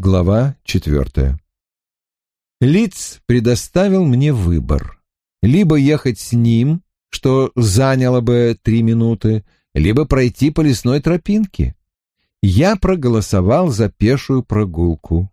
Глава четвертая. Лиц предоставил мне выбор. Либо ехать с ним, что заняло бы три минуты, либо пройти по лесной тропинке. Я проголосовал за пешую прогулку.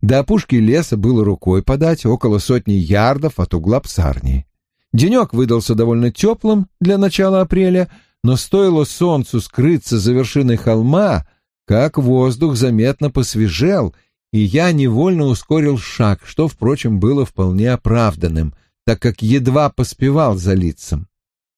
До опушки леса было рукой подать, около сотни ярдов от угла псарни. Денек выдался довольно теплым для начала апреля, но стоило солнцу скрыться за вершиной холма, как воздух заметно посвежел, и я невольно ускорил шаг, что, впрочем, было вполне оправданным, так как едва поспевал за лицом.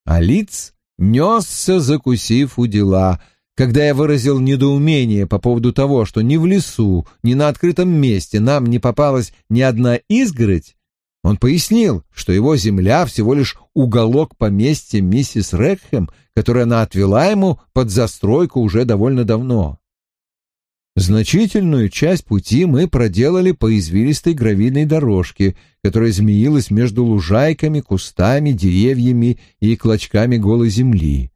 А лиц несся, закусив у дела, когда я выразил недоумение по поводу того, что ни в лесу, ни на открытом месте нам не попалась ни одна изгородь, он пояснил, что его земля всего лишь уголок поместья миссис Рекхэм, который она отвела ему под застройку уже довольно давно. Значительную часть пути мы проделали по извилистой гравийной дорожке, которая змеилась между лужайками, кустами, деревьями и клочками голой земли.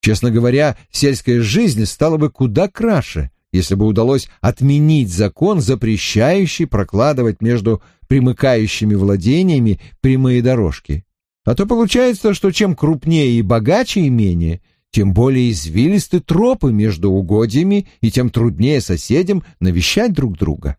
Честно говоря, сельская жизнь стала бы куда краше, если бы удалось отменить закон, запрещающий прокладывать между примыкающими владениями прямые дорожки. А то получается, что чем крупнее и богаче имение, тем более извилисты тропы между угодьями и тем труднее соседям навещать друг друга.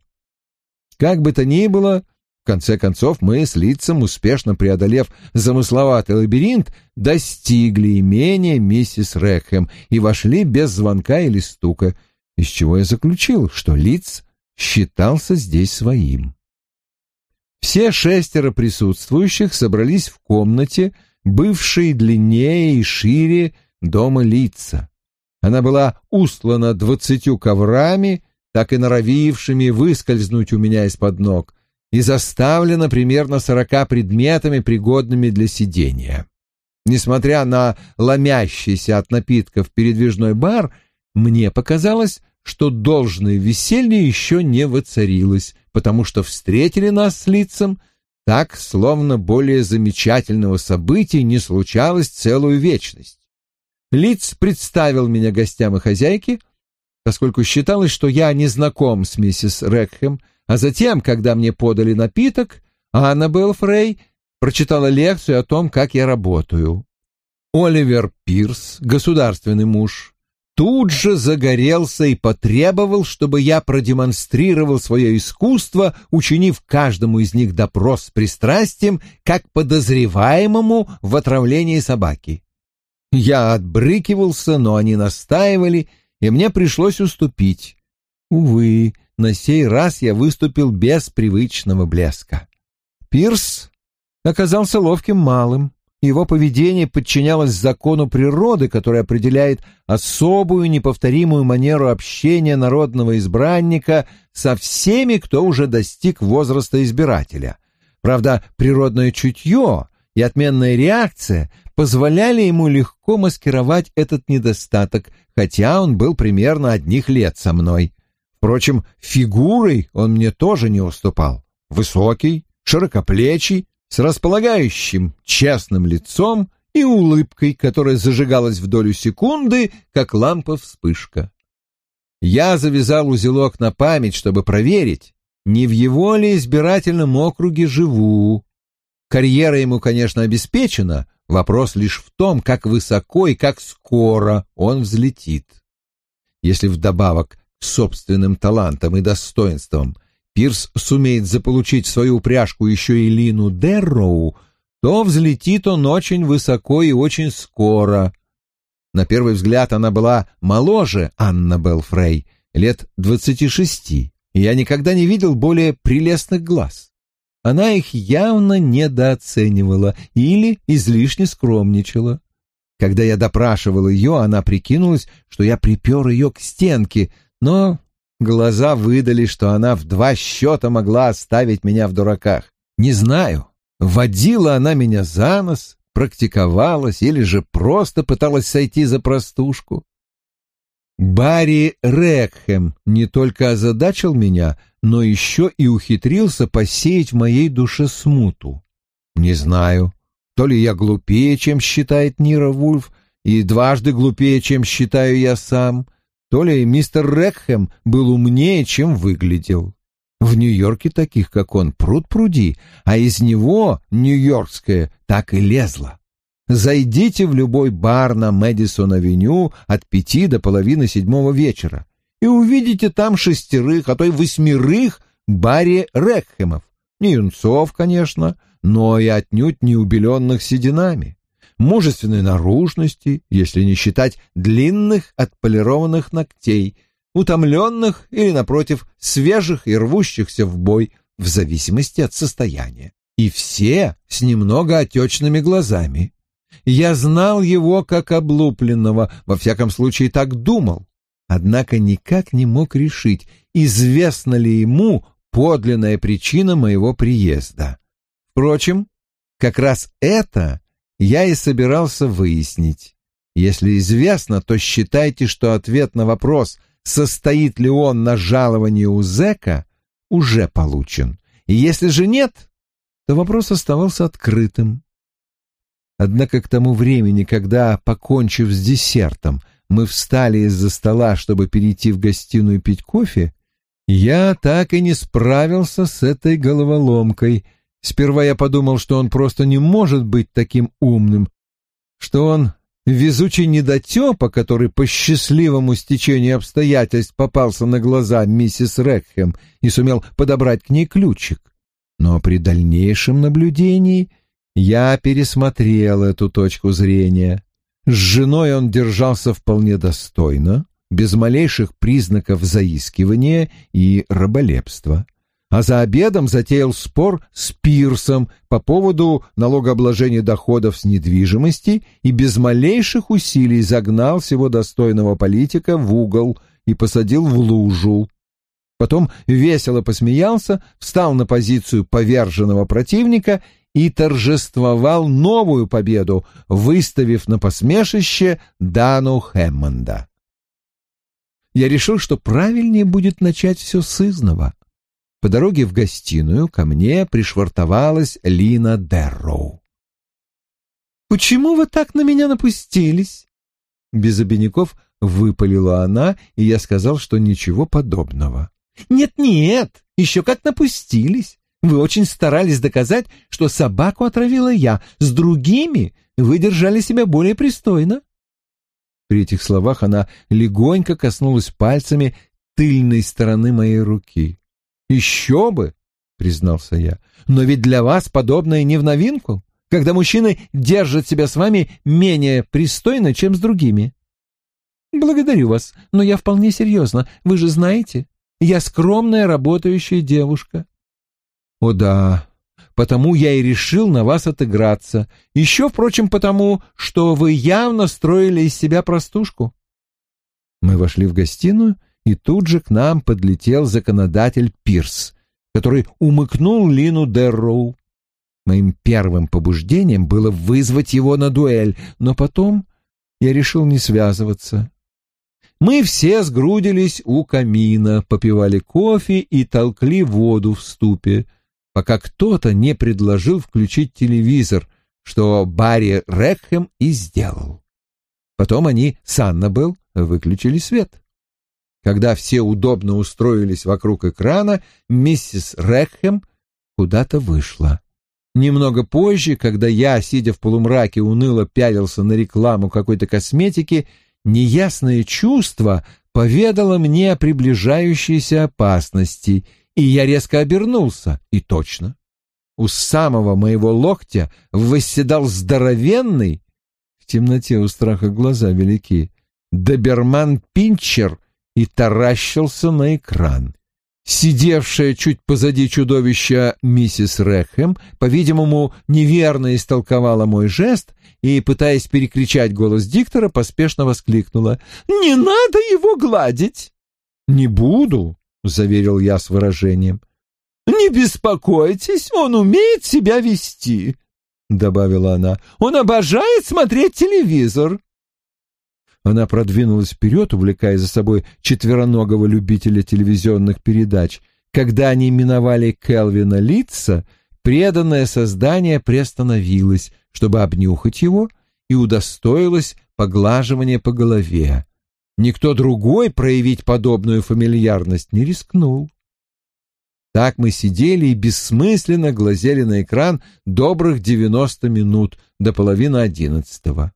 Как бы то ни было, в конце концов мы с лицом, успешно преодолев замысловатый лабиринт, достигли имения миссис Рэхэм и вошли без звонка или стука, из чего я заключил, что лиц считался здесь своим. Все шестеро присутствующих собрались в комнате, бывшей длиннее и шире дома лица. Она была устлана двадцатью коврами, так и норовившими выскользнуть у меня из-под ног, и заставлена примерно сорока предметами, пригодными для сидения. Несмотря на ломящийся от напитков передвижной бар, мне показалось, что должное веселье еще не воцарилось, потому что встретили нас с лицом так, словно более замечательного события не случалось целую вечность. Лиц представил меня гостям и хозяйке, поскольку считалось, что я не знаком с миссис Рекхэм, а затем, когда мне подали напиток, Аннабелл Фрей прочитала лекцию о том, как я работаю. Оливер Пирс, государственный муж, тут же загорелся и потребовал, чтобы я продемонстрировал свое искусство, учинив каждому из них допрос с пристрастием, как подозреваемому в отравлении собаки. Я отбрыкивался, но они настаивали, и мне пришлось уступить. Увы, на сей раз я выступил без привычного блеска. Пирс оказался ловким малым. Его поведение подчинялось закону природы, который определяет особую неповторимую манеру общения народного избранника со всеми, кто уже достиг возраста избирателя. Правда, природное чутье и отменная реакция позволяли ему легко маскировать этот недостаток, хотя он был примерно одних лет со мной. Впрочем, фигурой он мне тоже не уступал. Высокий, широкоплечий, с располагающим честным лицом и улыбкой, которая зажигалась в долю секунды, как лампа-вспышка. Я завязал узелок на память, чтобы проверить, не в его ли избирательном округе живу. Карьера ему, конечно, обеспечена, вопрос лишь в том, как высоко и как скоро он взлетит. Если вдобавок к собственным талантам и достоинствам – Пирс сумеет заполучить свою упряжку еще и Лину Дерроу, то взлетит он очень высоко и очень скоро. На первый взгляд она была моложе Анна Белфрей, лет двадцати шести, и я никогда не видел более прелестных глаз. Она их явно недооценивала или излишне скромничала. Когда я допрашивал ее, она прикинулась, что я припер ее к стенке, но Глаза выдали, что она в два счета могла оставить меня в дураках. Не знаю, водила она меня за нос, практиковалась или же просто пыталась сойти за простушку. Барри Рекхэм не только озадачил меня, но еще и ухитрился посеять в моей душе смуту. Не знаю, то ли я глупее, чем считает Нира Вульф, и дважды глупее, чем считаю я сам — то ли мистер Рекхэм был умнее, чем выглядел. В Нью-Йорке таких, как он, пруд пруди, а из него нью-йоркское так и лезло. Зайдите в любой бар на Мэдисон-авеню от пяти до половины седьмого вечера и увидите там шестерых, а то и восьмерых Барри Рекхемов. Не юнцов, конечно, но и отнюдь не убеленных сединами. Мужественной наружности, если не считать длинных отполированных ногтей, утомленных или, напротив, свежих и рвущихся в бой, в зависимости от состояния. И все с немного отечными глазами. Я знал его как облупленного, во всяком случае так думал, однако никак не мог решить, известна ли ему подлинная причина моего приезда. Впрочем, как раз это я и собирался выяснить. Если известно, то считайте, что ответ на вопрос, состоит ли он на жаловании у зэка, уже получен. И если же нет, то вопрос оставался открытым. Однако к тому времени, когда, покончив с десертом, мы встали из-за стола, чтобы перейти в гостиную пить кофе, я так и не справился с этой головоломкой. Сперва я подумал, что он просто не может быть таким умным, что он везучий недотепа, который по счастливому стечению обстоятельств попался на глаза миссис Рекхэм и сумел подобрать к ней ключик. Но при дальнейшем наблюдении я пересмотрел эту точку зрения. С женой он держался вполне достойно, без малейших признаков заискивания и раболепства. А за обедом затеял спор с Пирсом по поводу налогообложения доходов с недвижимости и без малейших усилий загнал всего достойного политика в угол и посадил в лужу. Потом весело посмеялся, встал на позицию поверженного противника и торжествовал новую победу, выставив на посмешище Дану Хэммонда я решил, что правильнее будет начать все с изного. По дороге в гостиную ко мне пришвартовалась Лина Дерроу. «Почему вы так на меня напустились?» Без обиняков выпалила она, и я сказал, что ничего подобного. «Нет-нет, еще как напустились. Вы очень старались доказать, что собаку отравила я. С другими вы держали себя более пристойно. При этих словах она легонько коснулась пальцами тыльной стороны моей руки. «Еще бы!» — признался я. «Но ведь для вас подобное не в новинку, когда мужчины держат себя с вами менее пристойно, чем с другими». «Благодарю вас, но я вполне серьезно. Вы же знаете, я скромная работающая девушка». «О да, потому я и решил на вас отыграться. Еще, впрочем, потому, что вы явно строили из себя простушку. Мы вошли в гостиную, и тут же к нам подлетел законодатель Пирс, который умыкнул Лину Дерроу. Моим первым побуждением было вызвать его на дуэль, но потом я решил не связываться. Мы все сгрудились у камина, попивали кофе и толкли воду в ступе — пока кто-то не предложил включить телевизор, что Барри Рекхэм и сделал. Потом они с Аннабелл выключили свет. Когда все удобно устроились вокруг экрана, миссис Рекхэм куда-то вышла. Немного позже, когда я, сидя в полумраке, уныло пялился на рекламу какой-то косметики, неясное чувство поведало мне о приближающейся опасности — и я резко обернулся, и точно. У самого моего локтя восседал здоровенный, в темноте у страха глаза велики, доберман-пинчер и таращился на экран. Сидевшая чуть позади чудовища миссис Рэхэм, по-видимому, неверно истолковала мой жест и, пытаясь перекричать голос диктора, поспешно воскликнула «Не надо его гладить!» «Не буду!» — заверил я с выражением. «Не беспокойтесь, он умеет себя вести», — добавила она. «Он обожает смотреть телевизор». Она продвинулась вперед, увлекая за собой четвероногого любителя телевизионных передач. Когда они миновали Келвина Литца, преданное создание приостановилось, чтобы обнюхать его, и удостоилось поглаживания по голове. Никто другой проявить подобную фамильярность не рискнул. Так мы сидели и бессмысленно глазели на экран добрых девяносто минут до половины одиннадцатого.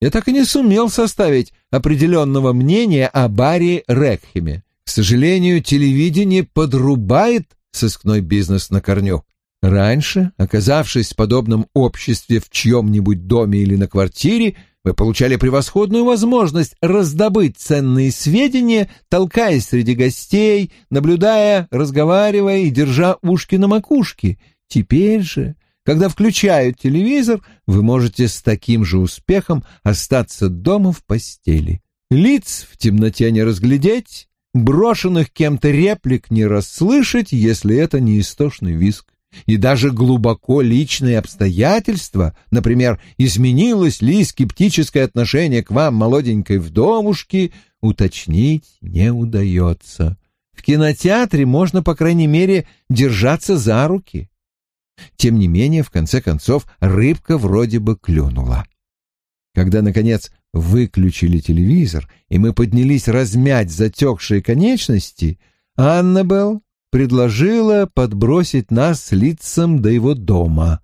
Я так и не сумел составить определенного мнения о Барри Рекхеме. К сожалению, телевидение подрубает сыскной бизнес на корню. Раньше, оказавшись в подобном обществе в чьем-нибудь доме или на квартире, вы получали превосходную возможность раздобыть ценные сведения, толкаясь среди гостей, наблюдая, разговаривая и держа ушки на макушке. Теперь же, когда включают телевизор, вы можете с таким же успехом остаться дома в постели. Лиц в темноте не разглядеть, брошенных кем-то реплик не расслышать, если это не истошный виск и даже глубоко личные обстоятельства, например, изменилось ли скептическое отношение к вам, молоденькой вдовушке, уточнить не удается. В кинотеатре можно, по крайней мере, держаться за руки. Тем не менее, в конце концов, рыбка вроде бы клюнула. Когда, наконец, выключили телевизор, и мы поднялись размять затекшие конечности, Аннабелл предложила подбросить нас с Лицом до его дома.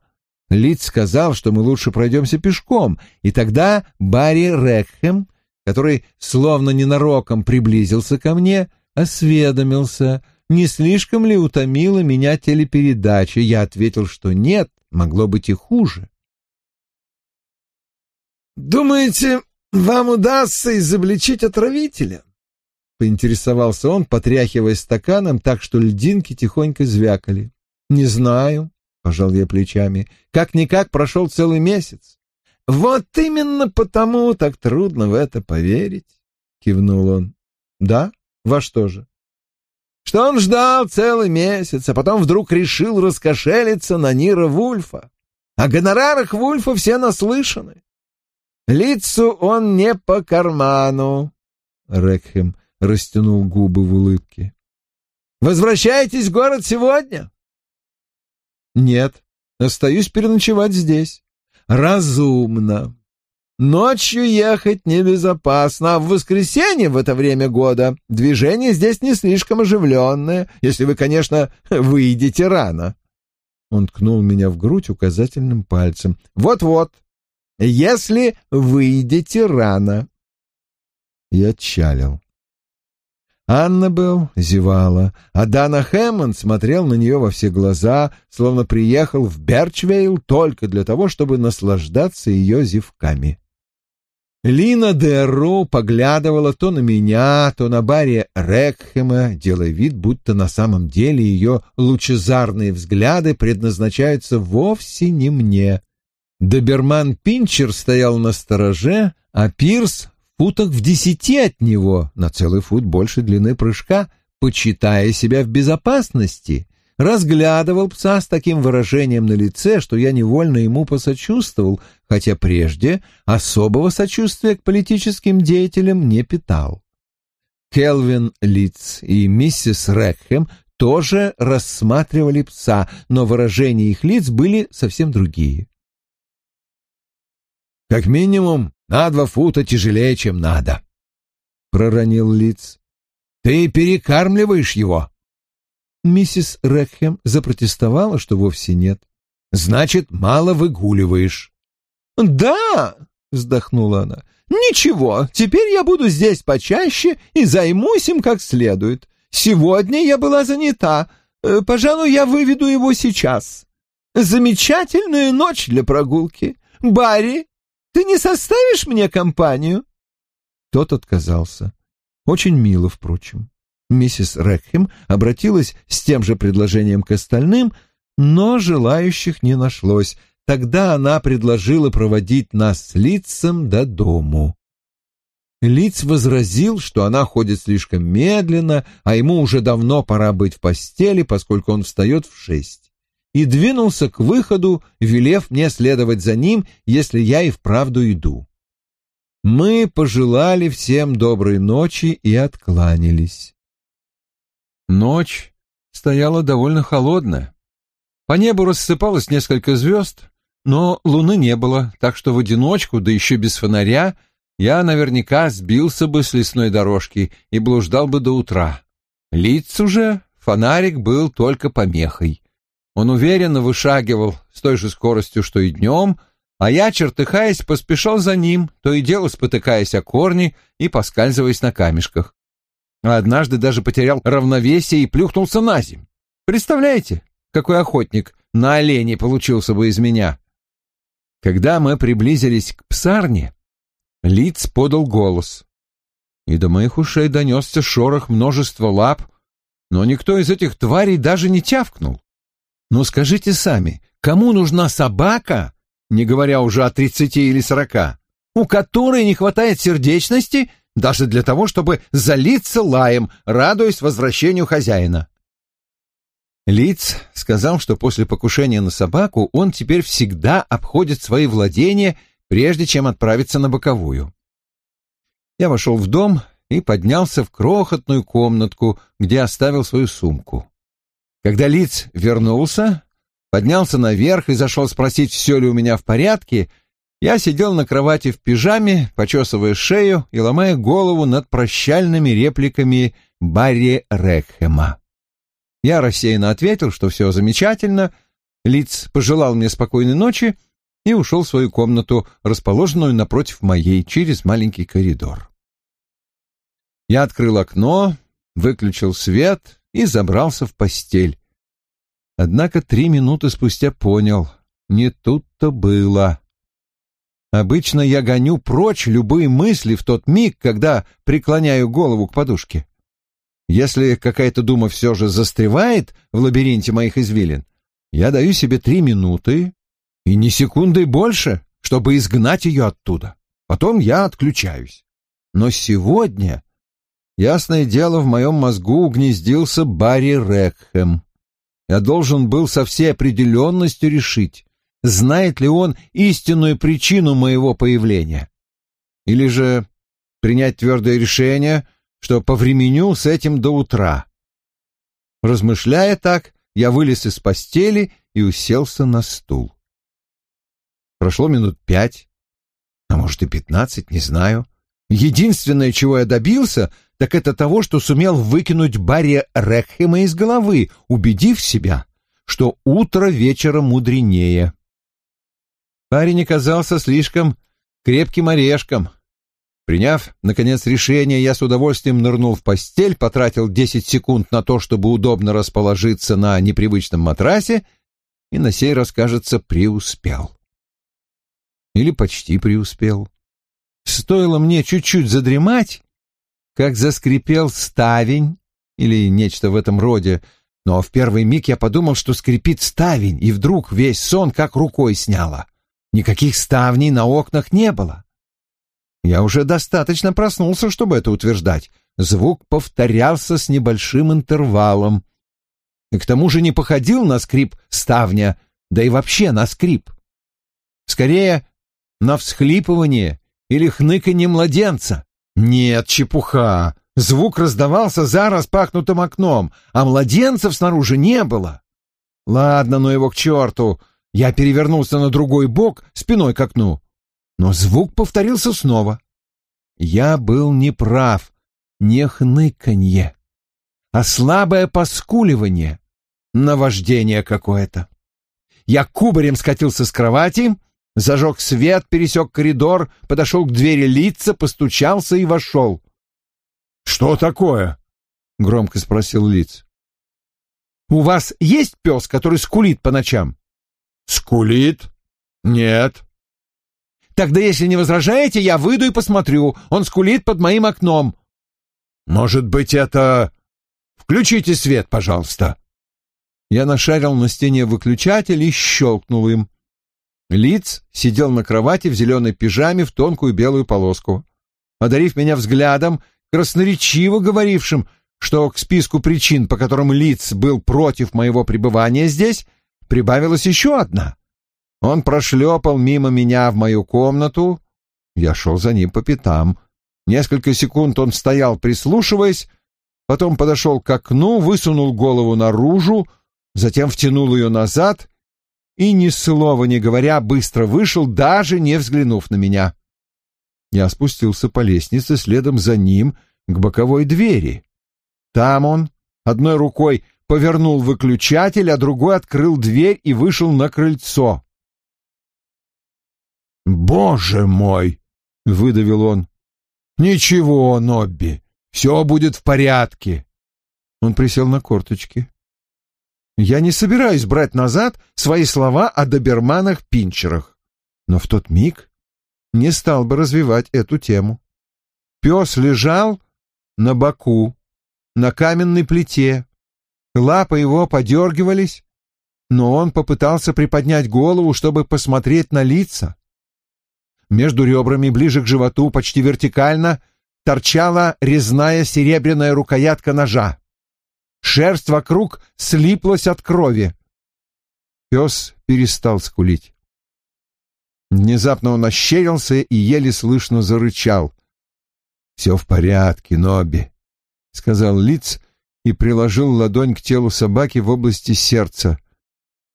Лиц сказал, что мы лучше пройдемся пешком, и тогда Барри Рекхем, который словно ненароком приблизился ко мне, осведомился, не слишком ли утомила меня телепередача. Я ответил, что нет, могло быть и хуже. «Думаете, вам удастся изобличить отравителя?» — поинтересовался он, потряхивая стаканом так, что льдинки тихонько звякали. «Не знаю», — пожал я плечами, — «как-никак прошел целый месяц». «Вот именно потому так трудно в это поверить», — кивнул он. «Да? Во что же?» «Что он ждал целый месяц, а потом вдруг решил раскошелиться на Нира Вульфа. О гонорарах Вульфа все наслышаны. Лицу он не по карману». Рекхем растянул губы в улыбке. «Возвращаетесь в город сегодня?» «Нет, остаюсь переночевать здесь». «Разумно. Ночью ехать небезопасно, а в воскресенье в это время года движение здесь не слишком оживленное, если вы, конечно, выйдете рано». Он ткнул меня в грудь указательным пальцем. «Вот-вот, если выйдете рано». Я отчалил. Аннабелл зевала, а Дана Хэммонд смотрел на нее во все глаза, словно приехал в Берчвейл только для того, чтобы наслаждаться ее зевками. Лина Дерру поглядывала то на меня, то на Барри Рекхема, делая вид, будто на самом деле ее лучезарные взгляды предназначаются вовсе не мне. Доберман Пинчер стоял на стороже, а Пирс футах в десяти от него, на целый фут больше длины прыжка, почитая себя в безопасности, разглядывал пса с таким выражением на лице, что я невольно ему посочувствовал, хотя прежде особого сочувствия к политическим деятелям не питал. Келвин Литц и миссис Рекхэм тоже рассматривали пса, но выражения их лиц были совсем другие. «Как минимум на два фута тяжелее, чем надо», — проронил Лиц. «Ты перекармливаешь его?» Миссис Рекхем запротестовала, что вовсе нет. «Значит, мало выгуливаешь». «Да!» — вздохнула она. «Ничего, теперь я буду здесь почаще и займусь им как следует. Сегодня я была занята. Э, пожалуй, я выведу его сейчас. Замечательная ночь для прогулки. Барри, ты не составишь мне компанию?» Тот отказался. Очень мило, впрочем. Миссис Рекхем обратилась с тем же предложением к остальным, но желающих не нашлось. Тогда она предложила проводить нас с Лицем до дому. Лиц возразил, что она ходит слишком медленно, а ему уже давно пора быть в постели, поскольку он встает в шесть и двинулся к выходу, велев мне следовать за ним, если я и вправду иду. Мы пожелали всем доброй ночи и откланялись. Ночь стояла довольно холодная. По небу рассыпалось несколько звезд, но луны не было, так что в одиночку, да еще без фонаря, я наверняка сбился бы с лесной дорожки и блуждал бы до утра. Лиц уже фонарик был только помехой. Он уверенно вышагивал с той же скоростью, что и днем, а я, чертыхаясь, поспешал за ним, то и дело спотыкаясь о корни и поскальзываясь на камешках. А однажды даже потерял равновесие и плюхнулся на земь. Представляете, какой охотник на олене получился бы из меня? Когда мы приблизились к псарне, Лиц подал голос. И до моих ушей донесся шорох множества лап, но никто из этих тварей даже не тявкнул. Но скажите сами, кому нужна собака, не говоря уже о тридцати или сорока, у которой не хватает сердечности даже для того, чтобы залиться лаем, радуясь возвращению хозяина? Лиц сказал, что после покушения на собаку он теперь всегда обходит свои владения, прежде чем отправиться на боковую. Я вошел в дом и поднялся в крохотную комнатку, где оставил свою сумку. Когда Лиц вернулся, поднялся наверх и зашел спросить, все ли у меня в порядке, я сидел на кровати в пижаме, почесывая шею и ломая голову над прощальными репликами Барри Рекхема. Я рассеянно ответил, что все замечательно, Лиц пожелал мне спокойной ночи и ушел в свою комнату, расположенную напротив моей, через маленький коридор. Я открыл окно, выключил свет и забрался в постель. Однако три минуты спустя понял, не тут-то было. Обычно я гоню прочь любые мысли в тот миг, когда преклоняю голову к подушке. Если какая-то дума все же застревает в лабиринте моих извилин, я даю себе три минуты и ни секунды больше, чтобы изгнать ее оттуда. Потом я отключаюсь. Но сегодня, ясное дело, в моем мозгу угнездился Барри Рекхэм. Я должен был со всей определенностью решить, знает ли он истинную причину моего появления. Или же принять твердое решение — что повременю с этим до утра. Размышляя так, я вылез из постели и уселся на стул. Прошло минут пять, а может и пятнадцать, не знаю. Единственное, чего я добился, так это того, что сумел выкинуть Барри Рекхема из головы, убедив себя, что утро вечера мудренее. Парень оказался слишком крепким орешком, Приняв, наконец, решение, я с удовольствием нырнул в постель, потратил десять секунд на то, чтобы удобно расположиться на непривычном матрасе, и на сей раз, кажется, преуспел. Или почти преуспел. Стоило мне чуть-чуть задремать, как заскрипел ставень или нечто в этом роде, но в первый миг я подумал, что скрипит ставень, и вдруг весь сон как рукой сняло. Никаких ставней на окнах не было. Я уже достаточно проснулся, чтобы это утверждать. Звук повторялся с небольшим интервалом. И к тому же не походил на скрип ставня, да и вообще на скрип. Скорее, на всхлипывание или хныканье младенца. Нет, чепуха. Звук раздавался за распахнутым окном, а младенцев снаружи не было. Ладно, ну его к черту. Я перевернулся на другой бок, спиной к окну. Но звук повторился снова. Я был неправ, не хныканье, а слабое поскуливание, наваждение какое-то. Я кубарем скатился с кровати, зажег свет, пересек коридор, подошел к двери лица, постучался и вошел. «Что такое?» — громко спросил Лиц. «У вас есть пес, который скулит по ночам?» «Скулит? Нет». Тогда, если не возражаете, я выйду и посмотрю. Он скулит под моим окном. Может быть, это... Включите свет, пожалуйста. Я нашарил на стене выключатель и щелкнул им. Лиц сидел на кровати в зеленой пижаме в тонкую белую полоску. Одарив меня взглядом, красноречиво говорившим, что к списку причин, по которым Лиц был против моего пребывания здесь, прибавилась еще одна. Он прошлепал мимо меня в мою комнату. Я шел за ним по пятам. Несколько секунд он стоял, прислушиваясь, потом подошел к окну, высунул голову наружу, затем втянул ее назад и, ни слова не говоря, быстро вышел, даже не взглянув на меня. Я спустился по лестнице следом за ним к боковой двери. Там он одной рукой повернул выключатель, а другой открыл дверь и вышел на крыльцо. «Боже мой!» — выдавил он. «Ничего, Нобби, все будет в порядке». Он присел на корточки. Я не собираюсь брать назад свои слова о доберманах-пинчерах, но в тот миг не стал бы развивать эту тему. Пес лежал на боку, на каменной плите. Лапы его подергивались, но он попытался приподнять голову, чтобы посмотреть на лица. Между ребрами, ближе к животу, почти вертикально, торчала резная серебряная рукоятка ножа. Шерсть вокруг слиплась от крови. Пес перестал скулить. Внезапно он ощерился и еле слышно зарычал. «Все в порядке, Нобби», — сказал Лиц и приложил ладонь к телу собаки в области сердца.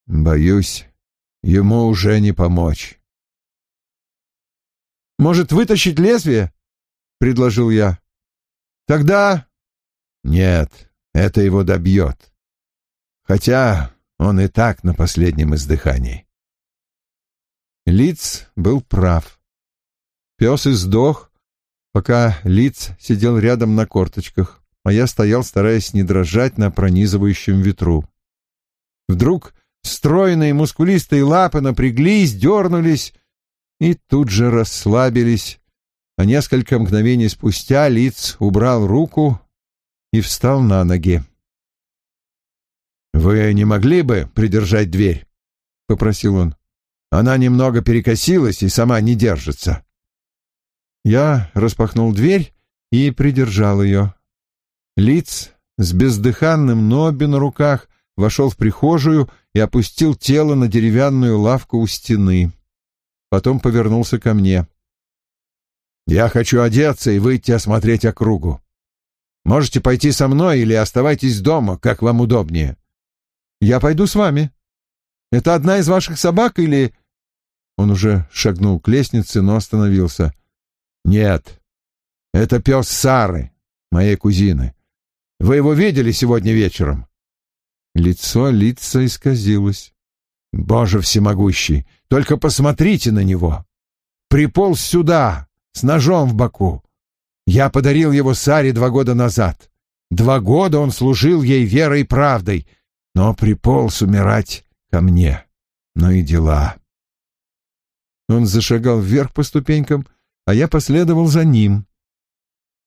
«Боюсь, ему уже не помочь». «Может, вытащить лезвие?» — предложил я. «Тогда...» «Нет, это его добьет. Хотя он и так на последнем издыхании». Лиц был прав. Пес издох, пока Лиц сидел рядом на корточках, а я стоял, стараясь не дрожать на пронизывающем ветру. Вдруг стройные мускулистые лапы напряглись, дернулись и тут же расслабились, а несколько мгновений спустя Лиц убрал руку и встал на ноги. «Вы не могли бы придержать дверь?» — попросил он. «Она немного перекосилась и сама не держится». Я распахнул дверь и придержал ее. Лиц с бездыханным Нобби на руках вошел в прихожую и опустил тело на деревянную лавку у стены. Потом повернулся ко мне. «Я хочу одеться и выйти осмотреть округу. Можете пойти со мной или оставайтесь дома, как вам удобнее». «Я пойду с вами. Это одна из ваших собак или...» Он уже шагнул к лестнице, но остановился. «Нет, это пес Сары, моей кузины. Вы его видели сегодня вечером?» Лицо лица исказилось. «Боже всемогущий, только посмотрите на него! Приполз сюда, с ножом в боку. Я подарил его Саре два года назад. Два года он служил ей верой и правдой, но приполз умирать ко мне. Ну и дела». Он зашагал вверх по ступенькам, а я последовал за ним.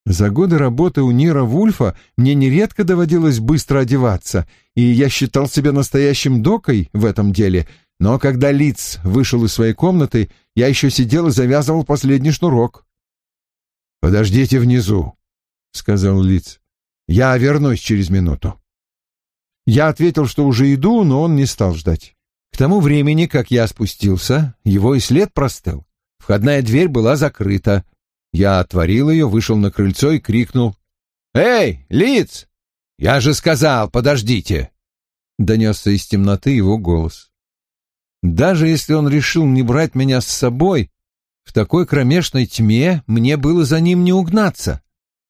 За годы работы у Нира Вульфа мне нередко доводилось быстро одеваться, и я считал себя настоящим докой в этом деле, но когда Лиц вышел из своей комнаты, я еще сидел и завязывал последний шнурок. «Подождите внизу», — сказал Лиц. «Я вернусь через минуту». Я ответил, что уже иду, но он не стал ждать. К тому времени, как я спустился, его и след простыл. Входная дверь была закрыта, я отворил ее, вышел на крыльцо и крикнул. «Эй, Лиц! Я же сказал, подождите!» Донесся из темноты его голос. Даже если он решил не брать меня с собой, в такой кромешной тьме мне было за ним не угнаться.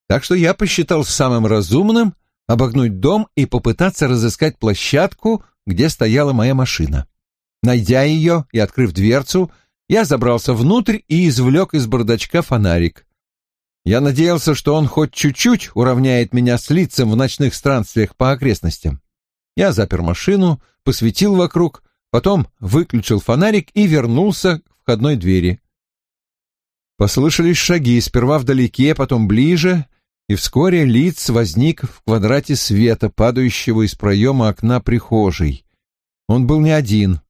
Так что я посчитал самым разумным обогнуть дом и попытаться разыскать площадку, где стояла моя машина. Найдя ее и открыв дверцу, я забрался внутрь и извлек из бардачка фонарик. Я надеялся, что он хоть чуть-чуть уравняет меня с лицом в ночных странствиях по окрестностям. Я запер машину, посветил вокруг, потом выключил фонарик и вернулся к входной двери. Послышались шаги, сперва вдалеке, потом ближе, и вскоре лиц возник в квадрате света, падающего из проема окна прихожей. Он был не один.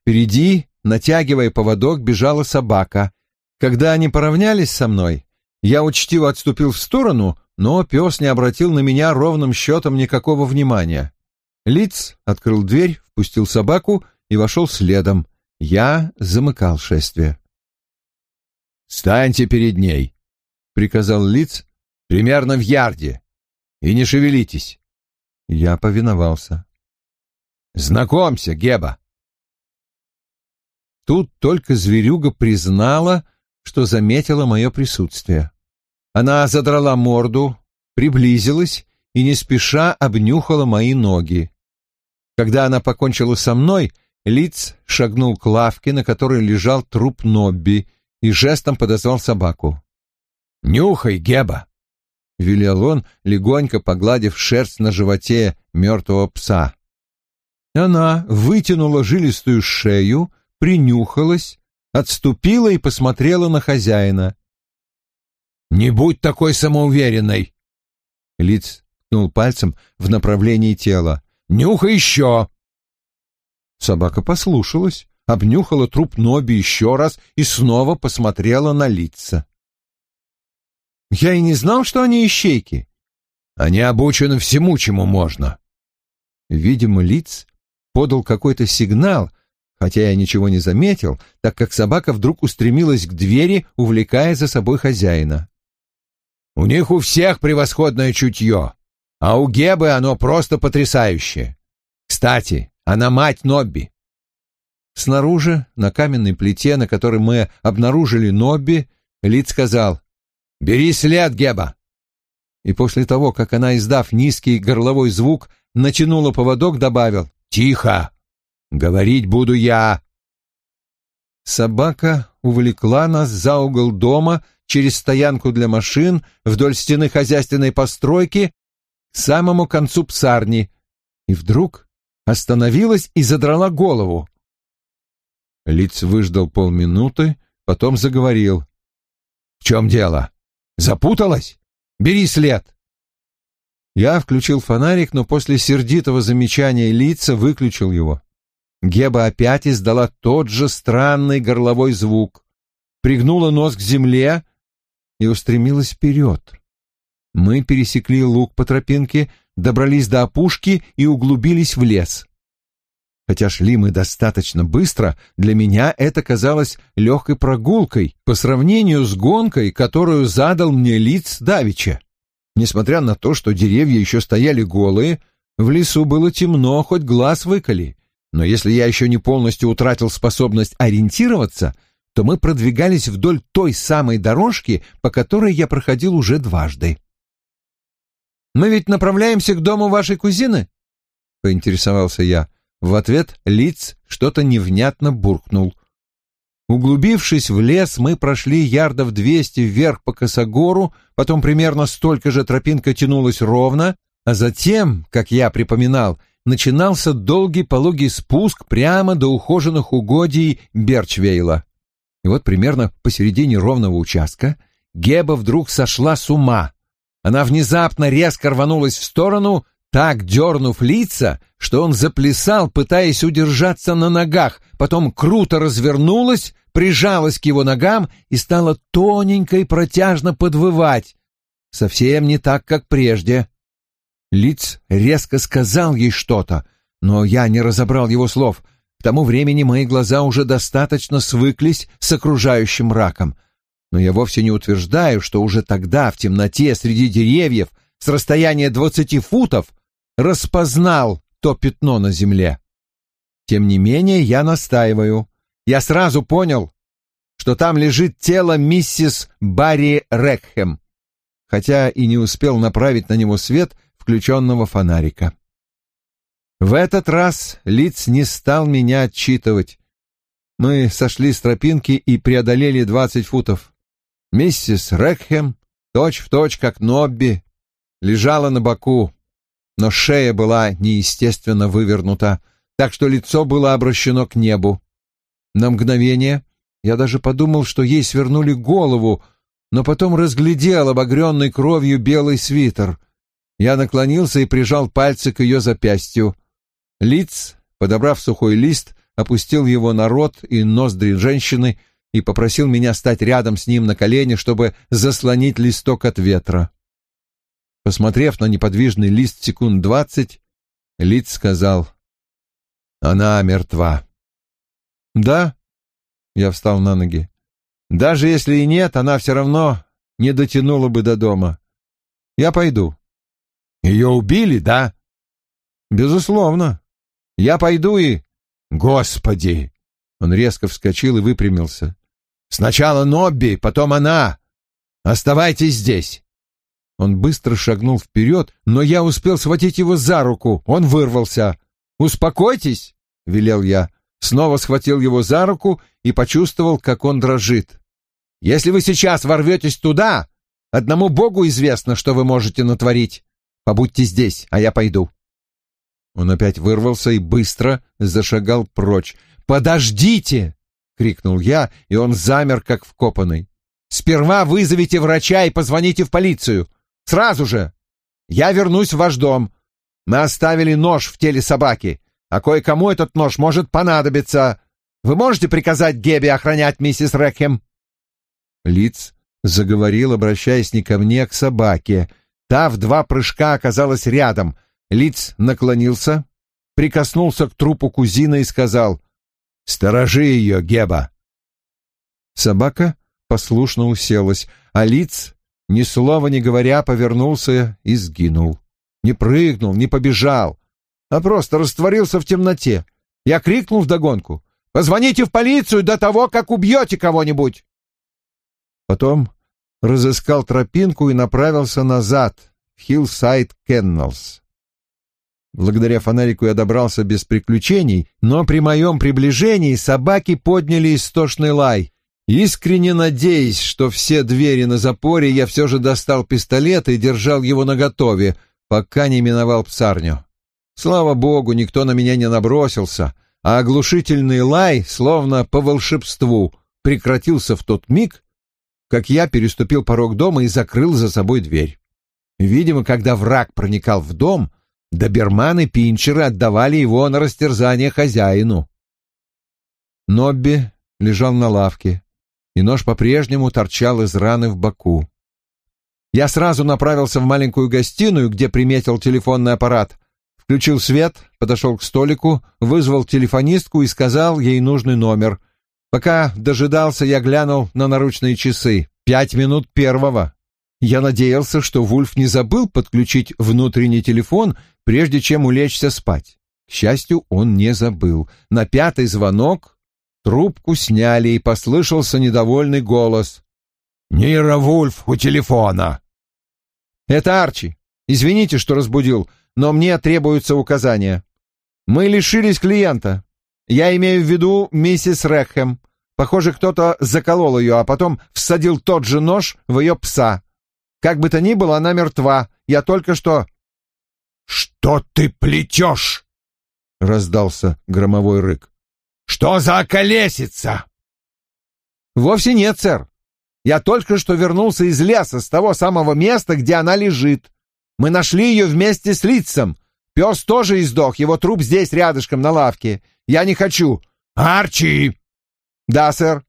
Впереди натягивая поводок, бежала собака. Когда они поравнялись со мной, я учтиво отступил в сторону, но пес не обратил на меня ровным счетом никакого внимания. Лиц открыл дверь, впустил собаку и вошел следом. Я замыкал шествие. «Станьте перед ней», — приказал Лиц, — «примерно в ярде, и не шевелитесь». Я повиновался. «Знакомься, Геба», Тут только зверюга признала, что заметила мое присутствие. Она задрала морду, приблизилась и не спеша обнюхала мои ноги. Когда она покончила со мной, Лиц шагнул к лавке, на которой лежал труп Нобби, и жестом подозвал собаку. «Нюхай, Геба!» — велел он, легонько погладив шерсть на животе мертвого пса. Она вытянула жилистую шею, принюхалась, отступила и посмотрела на хозяина. «Не будь такой самоуверенной!» Лиц ткнул пальцем в направлении тела. «Нюхай еще!» Собака послушалась, обнюхала труп Ноби еще раз и снова посмотрела на лица. «Я и не знал, что они ищейки». «Они обучены всему, чему можно». Видимо, лиц подал какой-то сигнал, хотя я ничего не заметил, так как собака вдруг устремилась к двери, увлекая за собой хозяина. «У них у всех превосходное чутье, а у Гебы оно просто потрясающее. Кстати, она мать Нобби. Снаружи, на каменной плите, на которой мы обнаружили Нобби, Лид сказал «Бери след, Геба!» И после того, как она, издав низкий горловой звук, натянула поводок, добавил «Тихо! Говорить буду я!» Собака увлекла нас за угол дома через стоянку для машин вдоль стены хозяйственной постройки к самому концу псарни, и вдруг остановилась и задрала голову. Лиц выждал полминуты, потом заговорил. «В чем дело? Запуталась? Бери след!» Я включил фонарик, но после сердитого замечания лица выключил его. Геба опять издала тот же странный горловой звук, пригнула нос к земле и устремилась вперед. Мы пересекли луг по тропинке, добрались до опушки и углубились в лес. Хотя шли мы достаточно быстро, для меня это казалось легкой прогулкой по сравнению с гонкой, которую задал мне лиц Давича. Несмотря на то, что деревья еще стояли голые, в лесу было темно, хоть глаз выколи. Но если я еще не полностью утратил способность ориентироваться, то мы продвигались вдоль той самой дорожки, по которой я проходил уже дважды. «Мы ведь направляемся к дому вашей кузины?» — поинтересовался я. В ответ Лиц что-то невнятно буркнул. Углубившись в лес, мы прошли ярдов двести вверх по косогору, потом примерно столько же тропинка тянулась ровно, а затем, как я припоминал, начинался долгий пологий спуск прямо до ухоженных угодий Берчвейла. И вот примерно посередине ровного участка Геба вдруг сошла с ума. Она внезапно резко рванулась в сторону, так дернув лица, что он заплясал, пытаясь удержаться на ногах, потом круто развернулась, прижалась к его ногам и стала тоненько и протяжно подвывать. Совсем не так, как прежде. Лиц резко сказал ей что-то, но я не разобрал его слов. К тому времени мои глаза уже достаточно свыклись с окружающим мраком но я вовсе не утверждаю, что уже тогда в темноте среди деревьев с расстояния двадцати футов распознал то пятно на земле. Тем не менее, я настаиваю. Я сразу понял, что там лежит тело миссис Барри Рекхэм, хотя и не успел направить на него свет включенного фонарика. В этот раз Лиц не стал меня отчитывать. Мы сошли с тропинки и преодолели двадцать футов. Миссис Рекхем, точь-в-точь, как Нобби, лежала на боку, но шея была неестественно вывернута, так что лицо было обращено к небу. На мгновение я даже подумал, что ей свернули голову, но потом разглядел обогренный кровью белый свитер. Я наклонился и прижал пальцы к ее запястью. Лиц, подобрав сухой лист, опустил его на рот и ноздри женщины — и попросил меня стать рядом с ним на колени, чтобы заслонить листок от ветра. Посмотрев на неподвижный лист секунд двадцать, Лиц сказал, «Она мертва». «Да?» — я встал на ноги. «Даже если и нет, она все равно не дотянула бы до дома. Я пойду». «Ее убили, да?» «Безусловно. Я пойду и...» «Господи!» Он резко вскочил и выпрямился. Сначала Нобби, потом она. Оставайтесь здесь. Он быстро шагнул вперед, но я успел схватить его за руку. Он вырвался. «Успокойтесь!» — велел я. Снова схватил его за руку и почувствовал, как он дрожит. «Если вы сейчас ворветесь туда, одному Богу известно, что вы можете натворить. Побудьте здесь, а я пойду». Он опять вырвался и быстро зашагал прочь. «Подождите!» — крикнул я, и он замер, как вкопанный. «Сперва вызовите врача и позвоните в полицию. Сразу же! Я вернусь в ваш дом. Мы оставили нож в теле собаки, а кое-кому этот нож может понадобиться. Вы можете приказать Гебби охранять миссис Рекхем?» Лиц заговорил, обращаясь не ко мне, а к собаке. Та в два прыжка оказалась рядом. Лиц наклонился, прикоснулся к трупу кузина и сказал «Сторожи ее, Геба!» Собака послушно уселась, а Лиц, ни слова не говоря, повернулся и сгинул. Не прыгнул, не побежал, а просто растворился в темноте. Я крикнул вдогонку «Позвоните в полицию до того, как убьете кого-нибудь!» Потом разыскал тропинку и направился назад, в Hillside Kennels. Благодаря фонарику я добрался без приключений, но при моем приближении собаки подняли истошный лай. Искренне надеясь, что все двери на запоре, я все же достал пистолет и держал его наготове, пока не миновал псарню. Слава богу, никто на меня не набросился, а оглушительный лай, словно по волшебству, прекратился в тот миг, как я переступил порог дома и закрыл за собой дверь. Видимо, когда враг проникал в дом, доберманы Пинчеры отдавали его на растерзание хозяину. Нобби лежал на лавке, и нож по-прежнему торчал из раны в боку. Я сразу направился в маленькую гостиную, где приметил телефонный аппарат, включил свет, подошел к столику, вызвал телефонистку и сказал ей нужный номер. Пока дожидался, я глянул на наручные часы. Пять минут первого. Я надеялся, что Вульф не забыл подключить внутренний телефон, прежде чем улечься спать. К счастью, он не забыл. На пятый звонок трубку сняли, и послышался недовольный голос. «Нира Вульф у телефона!» «Это Арчи. Извините, что разбудил, но мне требуются указания. Мы лишились клиента. Я имею в виду миссис Рэкхэм. Похоже, кто-то заколол ее, а потом всадил тот же нож в ее пса. Как бы то ни было, она мертва. Я только что...» «Что ты плетешь?» — раздался громовой рык. «Что за околесица?» «Вовсе нет, сэр. Я только что вернулся из леса, с того самого места, где она лежит. Мы нашли ее вместе с лицом. Пес тоже издох, его труп здесь рядышком на лавке. Я не хочу...» «Арчи!» «Да, сэр».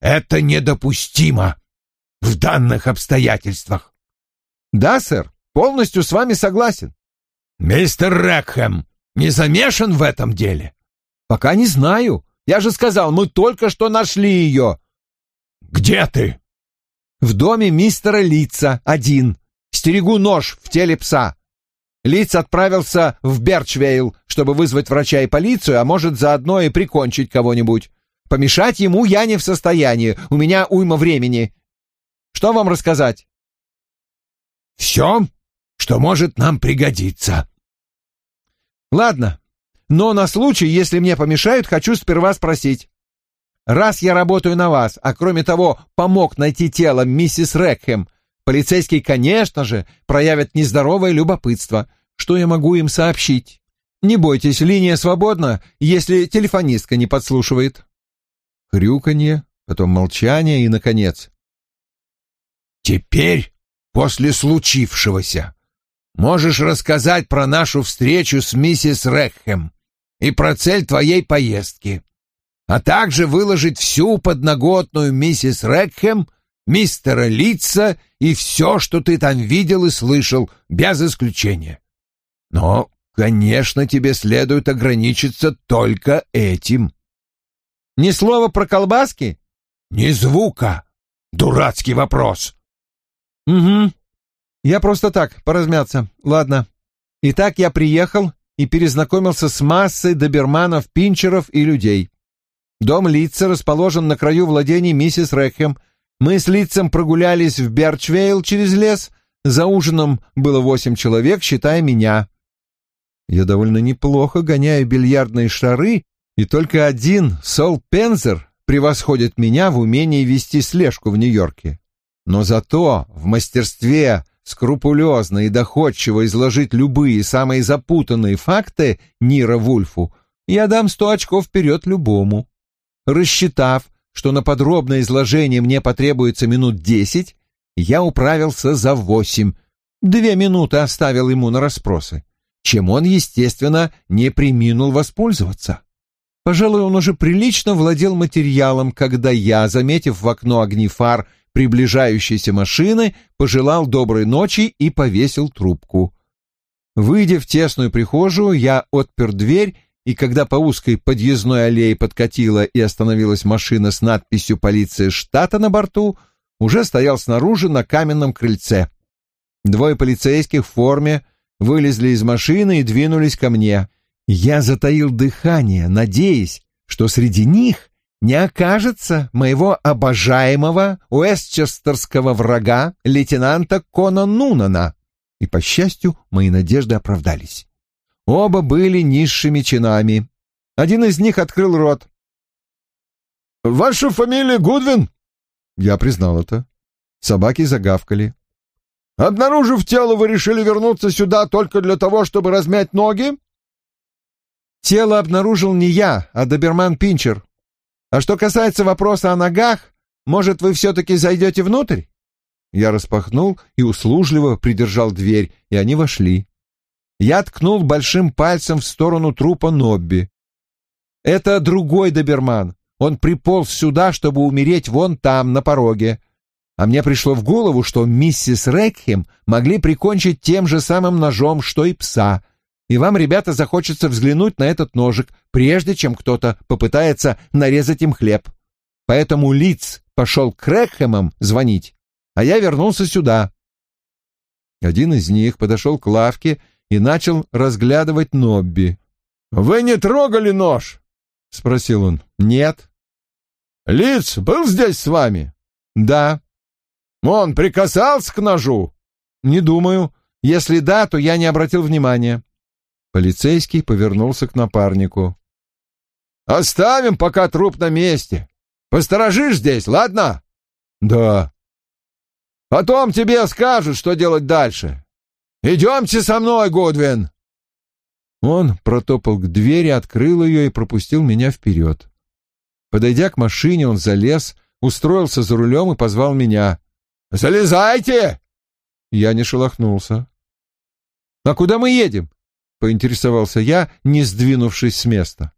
«Это недопустимо в данных обстоятельствах». «Да, сэр, полностью с вами согласен». «Мистер Рекхэм не замешан в этом деле?» «Пока не знаю. Я же сказал, мы только что нашли ее». «Где ты?» «В доме мистера Лица, один. Стерегу нож в теле пса». Лиц отправился в Берчвейл, чтобы вызвать врача и полицию, а может заодно и прикончить кого-нибудь. Помешать ему я не в состоянии, у меня уйма времени. Что вам рассказать? Все, что может нам пригодиться. Ладно, но на случай, если мне помешают, хочу сперва спросить. Раз я работаю на вас, а кроме того помог найти тело миссис Рекхэм, полицейские, конечно же, проявят нездоровое любопытство. Что я могу им сообщить? Не бойтесь, линия свободна, если телефонистка не подслушивает. Хрюканье, потом молчание и, наконец. Теперь, после случившегося, можешь рассказать про нашу встречу с миссис Рекхэм и про цель твоей поездки, а также выложить всю подноготную миссис Рекхэм, мистера Литца и все, что ты там видел и слышал, без исключения. Но, конечно, тебе следует ограничиться только этим. Ни слова про колбаски? Ни звука. Дурацкий вопрос. Угу. Я просто так, поразмяться. Ладно. Итак, я приехал и перезнакомился с массой доберманов, пинчеров и людей. Дом Литца расположен на краю владений миссис Рэкхэм. Мы с Литцем прогулялись в Берчвейл через лес. За ужином было восемь человек, считая меня. Я довольно неплохо гоняю бильярдные шары, и только один, Сол Пензер, превосходит меня в умении вести слежку в Нью-Йорке. Но зато в мастерстве скрупулезно и доходчиво изложить любые самые запутанные факты Нира Вульфу я дам сто очков вперед любому. Рассчитав, что на подробное изложение мне потребуется минут десять, я управился за восемь. Две минуты оставил ему на расспросы, чем он, естественно, не приминул воспользоваться. Пожалуй, он уже прилично владел материалом, когда я, заметив в окно огни фар приближающейся машины, пожелал доброй ночи и повесил трубку. Выйдя в тесную прихожую, я отпер дверь и когда по узкой подъездной аллее подкатила и остановилась машина с надписью «Полиция штата» на борту, уже стоял снаружи на каменном крыльце. Двое полицейских в форме вылезли из машины и двинулись ко мне. Я затаил дыхание, надеясь, что среди них не окажется моего обожаемого уэстчестерского врага лейтенанта Кона Нунана. И, по счастью, мои надежды оправдались. Оба были низшими чинами. Один из них открыл рот. «Ваша фамилия Гудвин?» Я признал это. Собаки загавкали. «Обнаружив тело, вы решили вернуться сюда только для того, чтобы размять ноги?» «Тело обнаружил не я, а доберман Пинчер. А что касается вопроса о ногах, может, вы все-таки зайдете внутрь?» Я распахнул и услужливо придержал дверь, и они вошли. Я ткнул большим пальцем в сторону трупа Нобби. «Это другой доберман. Он приполз сюда, чтобы умереть вон там, на пороге. А мне пришло в голову, что миссис Рекхем могли прикончить тем же самым ножом, что и пса. И вам, ребята, захочется взглянуть на этот ножик, прежде чем кто-то попытается нарезать им хлеб. Поэтому Лиц пошел к Рекхемам звонить, а я вернулся сюда». Один из них подошел к лавке и начал разглядывать Нобби. «Вы не трогали нож?» — спросил он. «Нет». «Лиц был здесь с вами?» «Да». «Он прикасался к ножу?» «Не думаю. Если да, то я не обратил внимания». Полицейский повернулся к напарнику. «Оставим пока труп на месте. Посторожишь здесь, ладно?» «Да». «Потом тебе скажут, что делать дальше. «Идемте со мной, Гудвин!» Он протопал к двери, открыл ее и пропустил меня вперед. Подойдя к машине, он залез, устроился за рулем и позвал меня. «Залезайте!» Я не шелохнулся. «А куда мы едем?» — поинтересовался я, не сдвинувшись с места.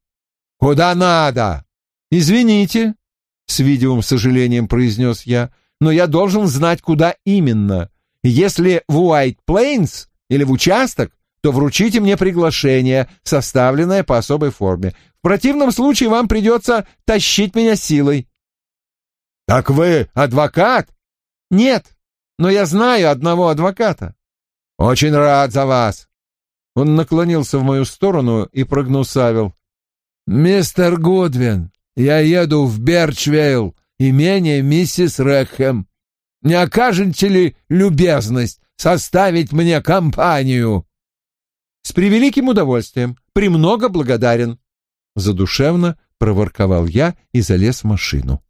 «Куда надо?» «Извините», — с видимым сожалением произнес я, — «но я должен знать, куда именно. Если в Уайт Плейнс или в участок, то вручите мне приглашение, составленное по особой форме. В противном случае вам придется тащить меня силой». «Так вы адвокат?» «Нет, но я знаю одного адвоката». «Очень рад за вас». Он наклонился в мою сторону и прогнусавил. «Мистер Гудвин, я еду в Берчвейл, имение миссис Рэхэм не окажете ли любезность составить мне компанию?» «С превеликим удовольствием. Премного благодарен». Задушевно проворковал я и залез в машину.